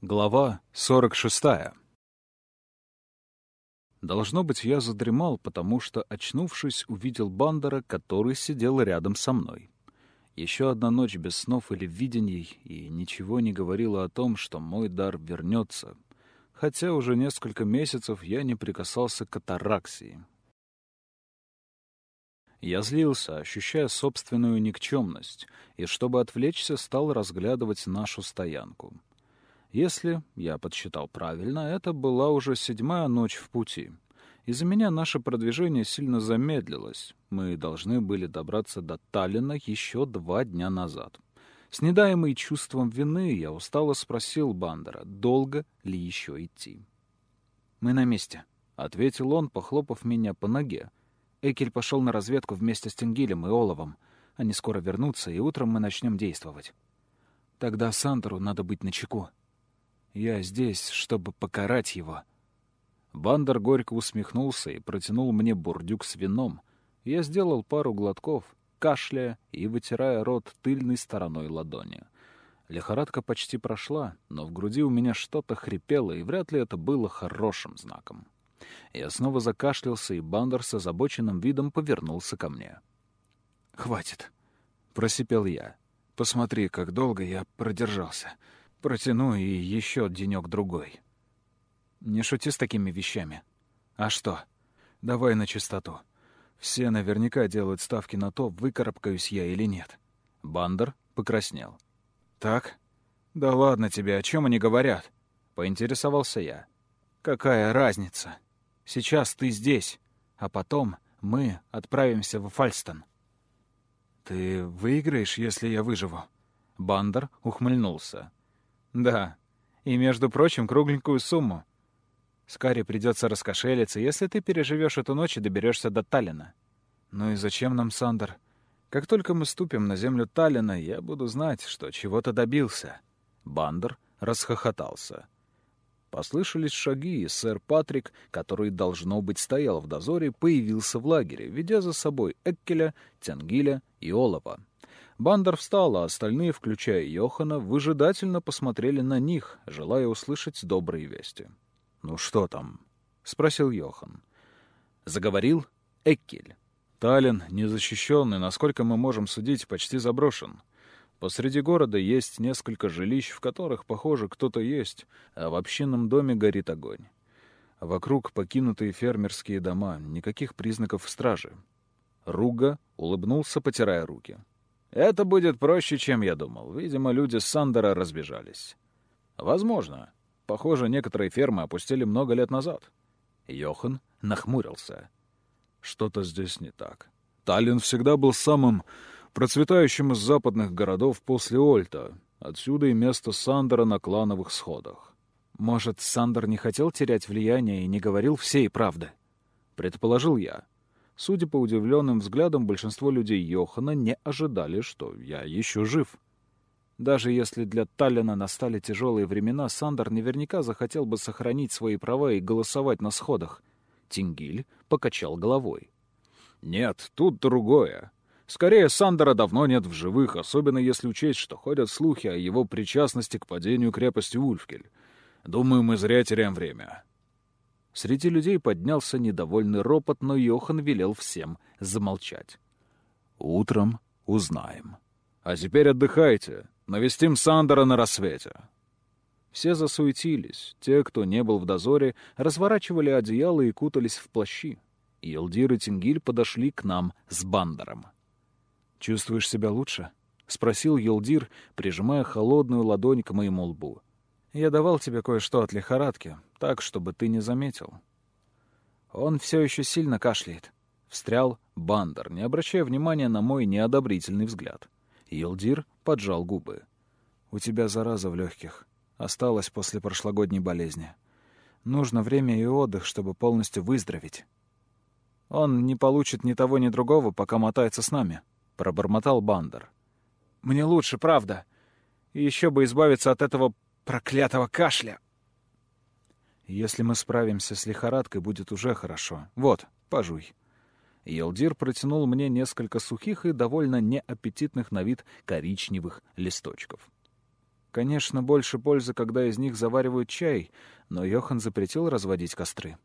Глава 46. Должно быть, я задремал, потому что, очнувшись, увидел Бандера, который сидел рядом со мной. Еще одна ночь без снов или видений, и ничего не говорило о том, что мой дар вернется. Хотя уже несколько месяцев я не прикасался к атараксии. Я злился, ощущая собственную никчемность, и, чтобы отвлечься, стал разглядывать нашу стоянку — если, я подсчитал правильно, это была уже седьмая ночь в пути. Из-за меня наше продвижение сильно замедлилось. Мы должны были добраться до Таллина еще два дня назад. С недаемой чувством вины я устало спросил Бандера, долго ли еще идти. «Мы на месте», — ответил он, похлопав меня по ноге. Экель пошел на разведку вместе с Тенгилем и Оловом. Они скоро вернутся, и утром мы начнем действовать. Тогда Сантору надо быть начеку. Я здесь, чтобы покарать его». Бандер горько усмехнулся и протянул мне бурдюк с вином. Я сделал пару глотков, кашляя и вытирая рот тыльной стороной ладони. Лихорадка почти прошла, но в груди у меня что-то хрипело, и вряд ли это было хорошим знаком. Я снова закашлялся, и Бандер с озабоченным видом повернулся ко мне. «Хватит», — просипел я. «Посмотри, как долго я продержался. Протяну и еще денек-другой. Не шути с такими вещами. А что? Давай на чистоту. Все наверняка делают ставки на то, выкарабкаюсь я или нет. Бандер покраснел. Так? Да ладно тебе, о чем они говорят? Поинтересовался я. Какая разница? Сейчас ты здесь, а потом мы отправимся в Фальстон. Ты выиграешь, если я выживу? Бандер ухмыльнулся. Да. И, между прочим, кругленькую сумму. Скаре придется раскошелиться, если ты переживешь эту ночь и доберешься до Таллина. Ну и зачем нам Сандер? Как только мы ступим на землю Таллина, я буду знать, что чего-то добился. Бандер расхохотался. Послышались шаги, и сэр Патрик, который, должно быть, стоял в дозоре, появился в лагере, ведя за собой Эккеля, Тенгиля и Олова. Бандер встал, а остальные, включая Йохана, выжидательно посмотрели на них, желая услышать добрые вести. «Ну что там?» — спросил Йохан. Заговорил Эккель. «Таллин, незащищенный, насколько мы можем судить, почти заброшен. Посреди города есть несколько жилищ, в которых, похоже, кто-то есть, а в общинном доме горит огонь. Вокруг покинутые фермерские дома, никаких признаков стражи». Руга улыбнулся, потирая руки. Это будет проще, чем я думал. Видимо, люди с Сандера разбежались. Возможно. Похоже, некоторые фермы опустили много лет назад. Йохан нахмурился. Что-то здесь не так. Таллин всегда был самым процветающим из западных городов после Ольта. Отсюда и место Сандера на клановых сходах. Может, Сандер не хотел терять влияние и не говорил всей правды? Предположил я. Судя по удивленным взглядам, большинство людей Йохана не ожидали, что я еще жив. Даже если для Таллина настали тяжелые времена, Сандер наверняка захотел бы сохранить свои права и голосовать на сходах. Тингиль покачал головой. «Нет, тут другое. Скорее, Сандера давно нет в живых, особенно если учесть, что ходят слухи о его причастности к падению крепости Ульфкель. Думаю, мы зря теряем время. Среди людей поднялся недовольный ропот, но Йохан велел всем замолчать. «Утром узнаем. А теперь отдыхайте. Навестим Сандера на рассвете». Все засуетились. Те, кто не был в дозоре, разворачивали одеяло и кутались в плащи. Елдир и Тингиль подошли к нам с Бандером. «Чувствуешь себя лучше?» — спросил Елдир, прижимая холодную ладонь к моему лбу. «Я давал тебе кое-что от лихорадки так, чтобы ты не заметил. Он все еще сильно кашляет. Встрял Бандер, не обращая внимания на мой неодобрительный взгляд. Елдир поджал губы. «У тебя зараза в легких. Осталась после прошлогодней болезни. Нужно время и отдых, чтобы полностью выздороветь. Он не получит ни того, ни другого, пока мотается с нами», — пробормотал Бандер. «Мне лучше, правда. И еще бы избавиться от этого проклятого кашля». Если мы справимся с лихорадкой, будет уже хорошо. Вот, пожуй». Елдир протянул мне несколько сухих и довольно неаппетитных на вид коричневых листочков. Конечно, больше пользы, когда из них заваривают чай, но Йохан запретил разводить костры.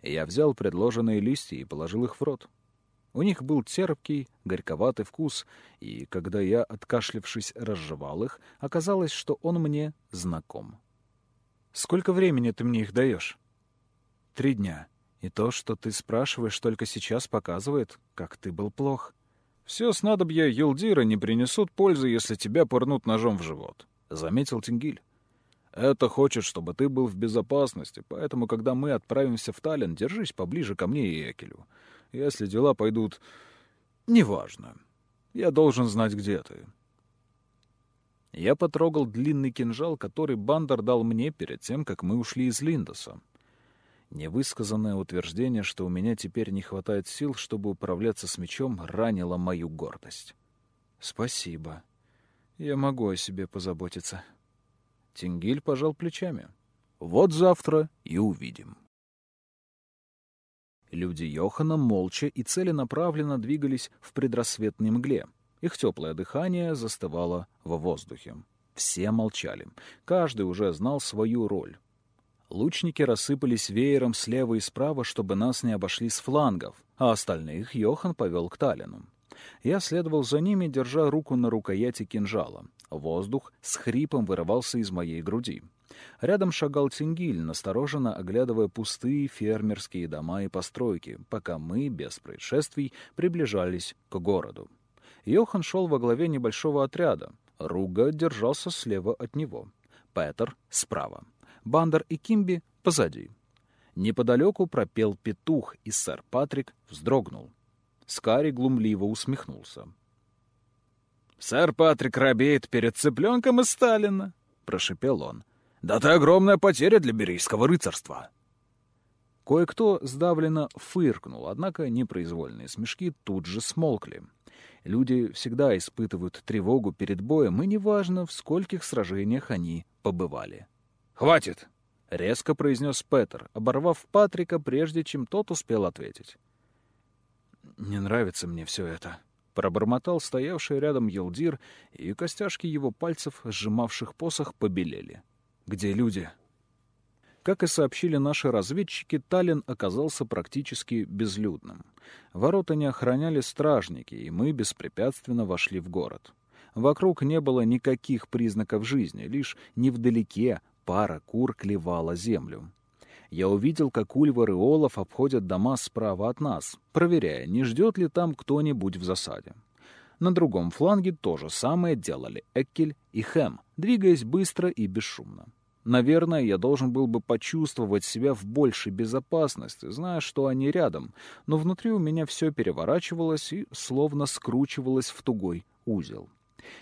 Я взял предложенные листья и положил их в рот. У них был терпкий, горьковатый вкус, и когда я, откашлившись, разжевал их, оказалось, что он мне знаком. «Сколько времени ты мне их даешь?» «Три дня. И то, что ты спрашиваешь, только сейчас показывает, как ты был плох. Все снадобья Юлдира не принесут пользы, если тебя пырнут ножом в живот», — заметил Тингиль. «Это хочет, чтобы ты был в безопасности, поэтому, когда мы отправимся в Таллин, держись поближе ко мне и Экелю. Если дела пойдут... Неважно. Я должен знать, где ты». Я потрогал длинный кинжал, который Бандер дал мне перед тем, как мы ушли из Линдоса. Невысказанное утверждение, что у меня теперь не хватает сил, чтобы управляться с мечом, ранило мою гордость. «Спасибо. Я могу о себе позаботиться». Тингиль пожал плечами. «Вот завтра и увидим». Люди Йохана молча и целенаправленно двигались в предрассветной мгле. Их теплое дыхание застывало во воздухе. Все молчали. Каждый уже знал свою роль. Лучники рассыпались веером слева и справа, чтобы нас не обошли с флангов, а остальных Йохан повел к Таллину. Я следовал за ними, держа руку на рукояти кинжала. Воздух с хрипом вырывался из моей груди. Рядом шагал Тингиль, настороженно оглядывая пустые фермерские дома и постройки, пока мы, без происшествий, приближались к городу. Йохан шел во главе небольшого отряда. Руга держался слева от него. Петер — справа. Бандер и Кимби позади. Неподалеку пропел петух, и сэр Патрик вздрогнул. Скари глумливо усмехнулся. «Сэр Патрик робеет перед цыпленком из Сталина», — прошепел он. «Да ты огромная потеря для берийского рыцарства». Кое-кто сдавленно фыркнул, однако непроизвольные смешки тут же смолкли. Люди всегда испытывают тревогу перед боем, и неважно, в скольких сражениях они побывали. «Хватит!» — резко произнес Петер, оборвав Патрика, прежде чем тот успел ответить. «Не нравится мне все это», — пробормотал стоявший рядом Елдир, и костяшки его пальцев, сжимавших посох, побелели. «Где люди?» Как и сообщили наши разведчики, Таллин оказался практически безлюдным. Ворота не охраняли стражники, и мы беспрепятственно вошли в город. Вокруг не было никаких признаков жизни, лишь невдалеке пара кур клевала землю. Я увидел, как Ульвар и Олаф обходят дома справа от нас, проверяя, не ждет ли там кто-нибудь в засаде. На другом фланге то же самое делали Эккель и Хэм, двигаясь быстро и бесшумно. Наверное, я должен был бы почувствовать себя в большей безопасности, зная, что они рядом, но внутри у меня все переворачивалось и словно скручивалось в тугой узел.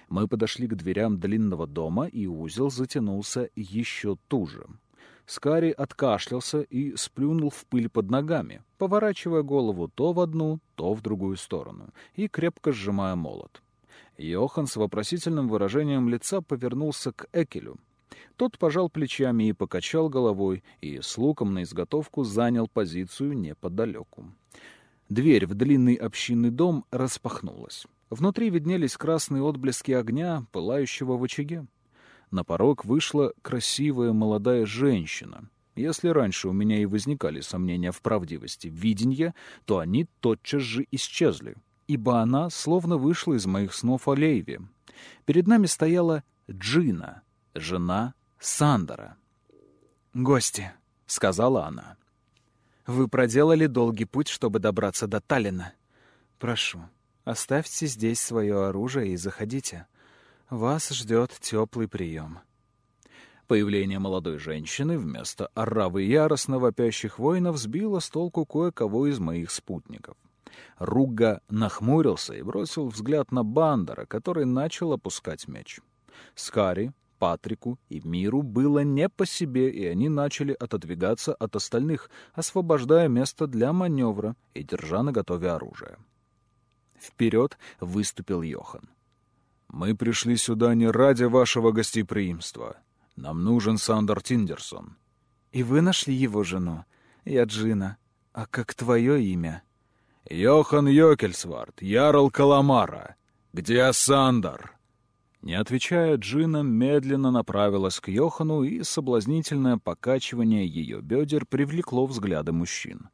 Мы подошли к дверям длинного дома, и узел затянулся еще туже. Скари откашлялся и сплюнул в пыль под ногами, поворачивая голову то в одну, то в другую сторону, и крепко сжимая молот. Йохан с вопросительным выражением лица повернулся к Экелю. Тот пожал плечами и покачал головой, и с луком на изготовку занял позицию неподалеку. Дверь в длинный общинный дом распахнулась. Внутри виднелись красные отблески огня, пылающего в очаге. На порог вышла красивая молодая женщина. Если раньше у меня и возникали сомнения в правдивости видения, то они тотчас же исчезли, ибо она словно вышла из моих снов о Лейве. Перед нами стояла Джина, жена Сандера. «Гости», — сказала она. «Вы проделали долгий путь, чтобы добраться до Таллина. Прошу, Оставьте здесь свое оружие и заходите. Вас ждет теплый прием». Появление молодой женщины вместо оравы яростно вопящих воинов сбило с толку кое-кого из моих спутников. Руга нахмурился и бросил взгляд на Бандера, который начал опускать меч. Скари, Патрику и Миру было не по себе, и они начали отодвигаться от остальных, освобождая место для маневра и держа наготове оружие. Вперед выступил Йохан. «Мы пришли сюда не ради вашего гостеприимства. Нам нужен Сандер Тиндерсон». «И вы нашли его жену? Я Джина. А как твое имя?» «Йохан Йокельсвард, Ярл Каламара. Где Сандер?» Не отвечая, Джина медленно направилась к Йохану, и соблазнительное покачивание ее бедер привлекло взгляды мужчин.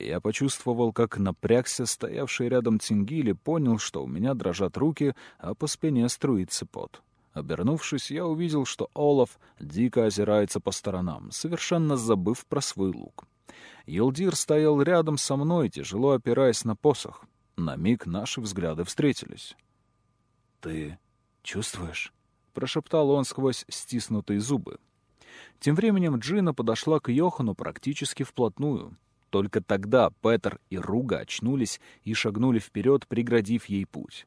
Я почувствовал, как напрягся стоявший рядом Тингили, понял, что у меня дрожат руки, а по спине струится пот. Обернувшись, я увидел, что Олаф дико озирается по сторонам, совершенно забыв про свой лук. Елдир стоял рядом со мной, тяжело опираясь на посох. На миг наши взгляды встретились. «Ты чувствуешь?» — прошептал он сквозь стиснутые зубы. Тем временем Джина подошла к Йохану практически вплотную. Только тогда Петер и Руга очнулись и шагнули вперед, преградив ей путь.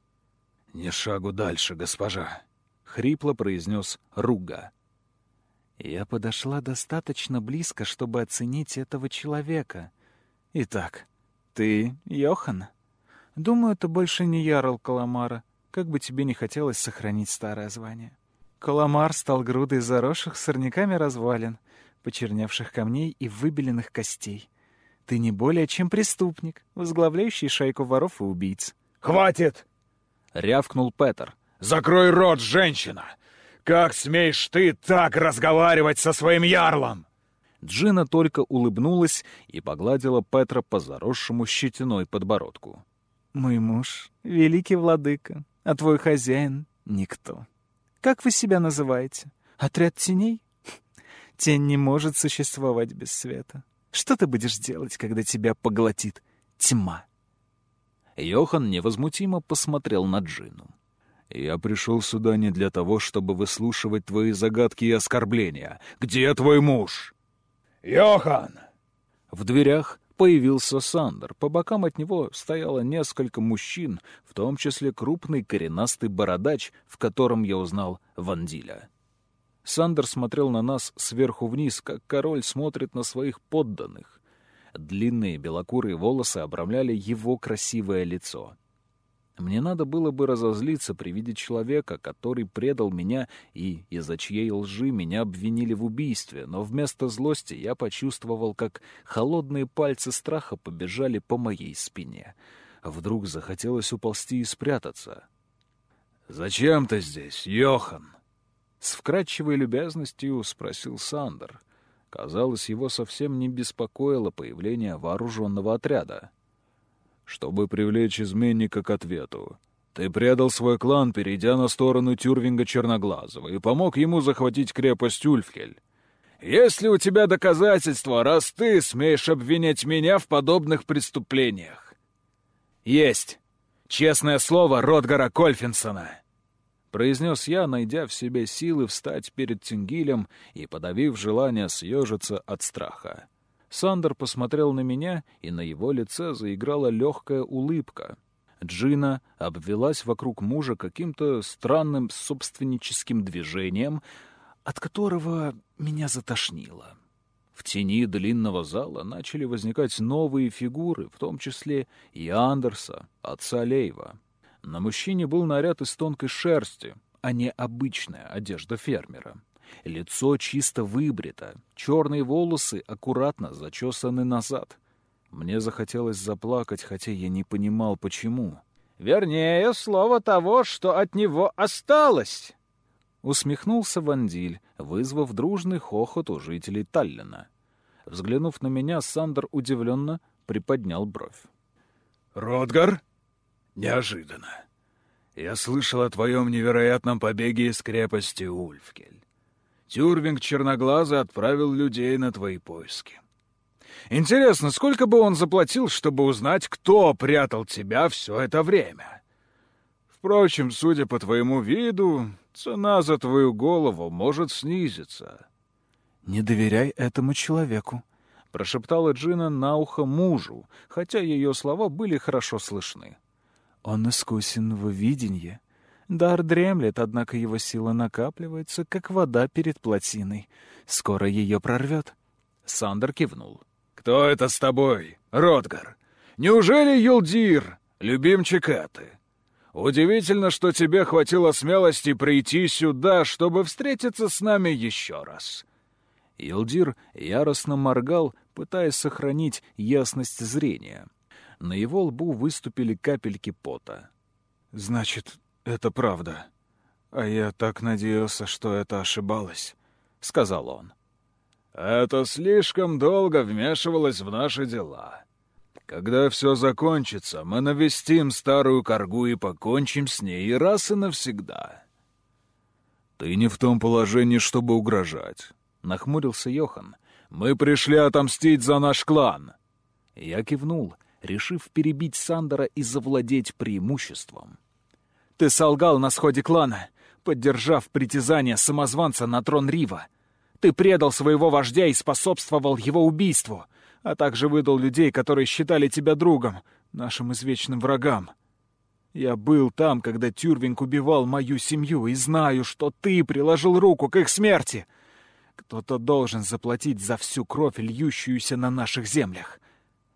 «Не шагу дальше, госпожа», — хрипло произнес Руга. Я подошла достаточно близко, чтобы оценить этого человека. Итак, ты Йохан? Думаю, это больше не Ярл Каламара, как бы тебе не хотелось сохранить старое звание. Каламар стал грудой заросших сорняками развалин, почерневших камней и выбеленных костей. Ты не более чем преступник, возглавляющий шайку воров и убийц. «Хватит!» — рявкнул Петер. «Закрой рот, женщина! Как смеешь ты так разговаривать со своим ярлом?» Джина только улыбнулась и погладила Петра по заросшему щетиной подбородку. «Мой муж — великий владыка, а твой хозяин — никто. Как вы себя называете? Отряд теней? Тень не может существовать без света. Что ты будешь делать, когда тебя поглотит тьма?» Йохан невозмутимо посмотрел на Джину. «Я пришел сюда не для того, чтобы выслушивать твои загадки и оскорбления. Где твой муж?» «Йохан!» В дверях появился Сандер. По бокам от него стояло несколько мужчин, в том числе крупный коренастый бородач, в котором я узнал Вандиля. Сандер смотрел на нас сверху вниз, как король смотрит на своих подданных. Длинные белокурые волосы обрамляли его красивое лицо. Мне надо было бы разозлиться при виде человека, который предал меня и из-за чьей лжи меня обвинили в убийстве, но вместо злости я почувствовал, как холодные пальцы страха побежали по моей спине. Вдруг захотелось уползти и спрятаться. «Зачем ты здесь, Йохан?» С вкрадчивой любезностью спросил Сандер. Казалось, его совсем не беспокоило появление вооруженного отряда чтобы привлечь изменника к ответу. Ты предал свой клан, перейдя на сторону Тюрвинга Черноглазого, и помог ему захватить крепость Ульфхель. Есть ли у тебя доказательства, раз ты смеешь обвинять меня в подобных преступлениях? Есть. Честное слово Ротгара Кольфинсона. Произнес я, найдя в себе силы встать перед Тингилем и подавив желание съежиться от страха. Сандер посмотрел на меня, и на его лице заиграла легкая улыбка. Джина обвелась вокруг мужа каким-то странным собственническим движением, от которого меня затошнило. В тени длинного зала начали возникать новые фигуры, в том числе и Андерса, отца Лейва. На мужчине был наряд из тонкой шерсти, а не обычная одежда фермера. Лицо чисто выбрито, черные волосы аккуратно зачесаны назад. Мне захотелось заплакать, хотя я не понимал, почему. «Вернее, слово того, что от него осталось!» Усмехнулся Вандиль, вызвав дружный хохот у жителей Таллина. Взглянув на меня, Сандер удивленно приподнял бровь. «Ротгар? Неожиданно. Я слышал о твоем невероятном побеге из крепости Ульфкель. Тюрвинг Черноглазый отправил людей на твои поиски. Интересно, сколько бы он заплатил, чтобы узнать, кто прятал тебя все это время? Впрочем, судя по твоему виду, цена за твою голову может снизиться. «Не доверяй этому человеку», — прошептала Джина на ухо мужу, хотя ее слова были хорошо слышны. «Он искусен в видении Дар дремлет, однако его сила накапливается, как вода перед плотиной. Скоро ее прорвет. Сандер кивнул. «Кто это с тобой, Ротгар? Неужели Юлдир, любимчик Эты? Удивительно, что тебе хватило смелости прийти сюда, чтобы встретиться с нами еще раз». Илдир яростно моргал, пытаясь сохранить ясность зрения. На его лбу выступили капельки пота. «Значит, это правда. «А я так надеялся, что это ошибалось», — сказал он. «Это слишком долго вмешивалось в наши дела. Когда все закончится, мы навестим старую коргу и покончим с ней раз и навсегда». «Ты не в том положении, чтобы угрожать», — нахмурился Йохан. «Мы пришли отомстить за наш клан». Я кивнул, решив перебить Сандера и завладеть преимуществом. «Ты солгал на сходе клана, поддержав притязание самозванца на трон Рива. Ты предал своего вождя и способствовал его убийству, а также выдал людей, которые считали тебя другом, нашим извечным врагам. Я был там, когда Тюрвинг убивал мою семью, и знаю, что ты приложил руку к их смерти. Кто-то должен заплатить за всю кровь, льющуюся на наших землях.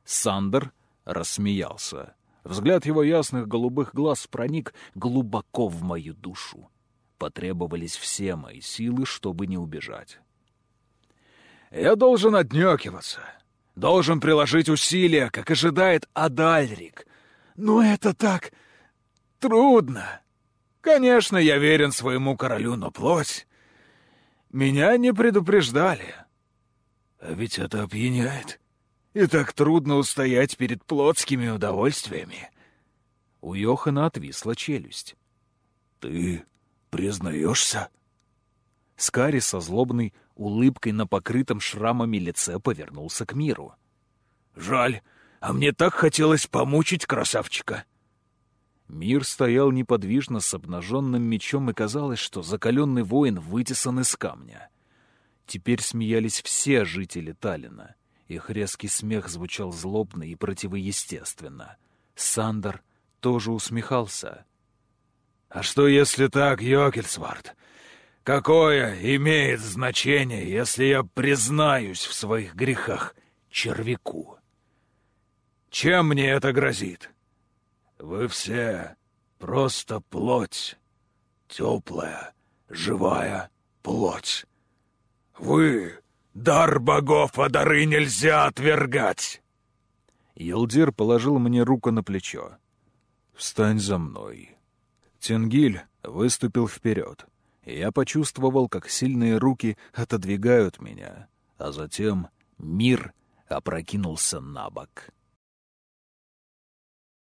Сандер рассмеялся. Взгляд его ясных голубых глаз проник глубоко в мою душу. Потребовались все мои силы, чтобы не убежать. «Я должен отнекиваться, должен приложить усилия, как ожидает Адальрик. Но это так трудно. Конечно, я верен своему королю, но плоть... Меня не предупреждали. А ведь это опьяняет. И так трудно устоять перед плотскими удовольствиями. У Йохана отвисла челюсть. «Ты признаешься?» Скари со злобной улыбкой на покрытом шрамами лице повернулся к миру. «Жаль, а мне так хотелось помучить красавчика!» Мир стоял неподвижно с обнаженным мечом, и казалось, что закаленный воин вытесан из камня. Теперь смеялись все жители Таллина. Их резкий смех звучал злобно и противоестественно. Сандер тоже усмехался. «А что, если так, Йокельсвард? Какое имеет значение, если я признаюсь в своих грехах червяку? Чем мне это грозит?» Вы все просто плоть, теплая, живая плоть. Вы — дар богов, а дары нельзя отвергать!» Елдир положил мне руку на плечо. «Встань за мной». Тенгиль выступил вперед, я почувствовал, как сильные руки отодвигают меня, а затем мир опрокинулся на бок.